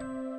う